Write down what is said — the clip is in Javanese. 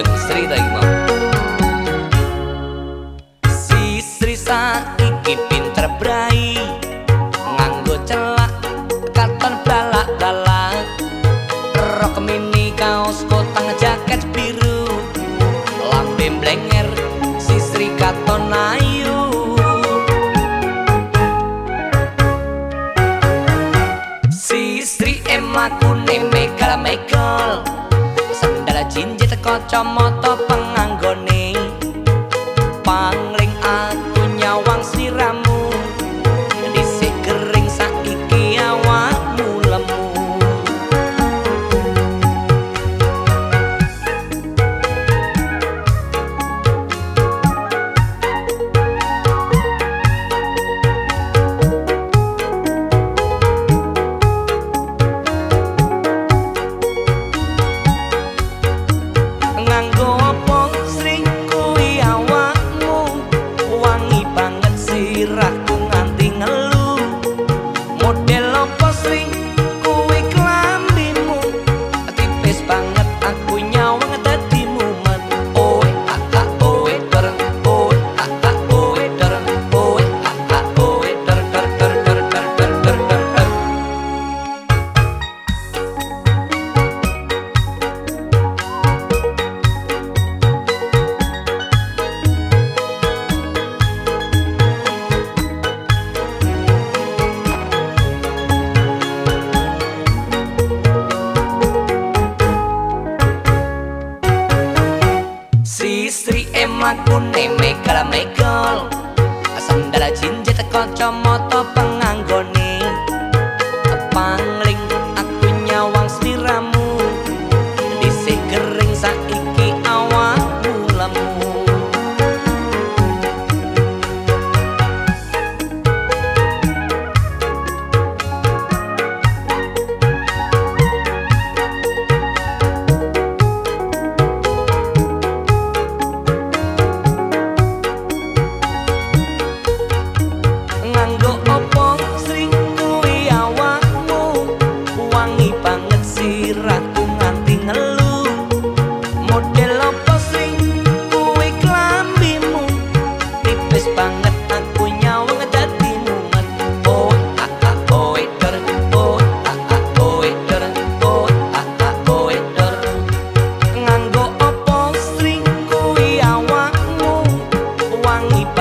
Sen Sri Daima Si Sri Sa iki pinter brai nganggo celak katon balak-balak. Rok mini kaos kotang jaket biru lambe blenger si Sri katon ayu. Si Sri emak kuning mega mega kacamata kuning mikel mikel Sandala jinjit kocomoto pengen Angip.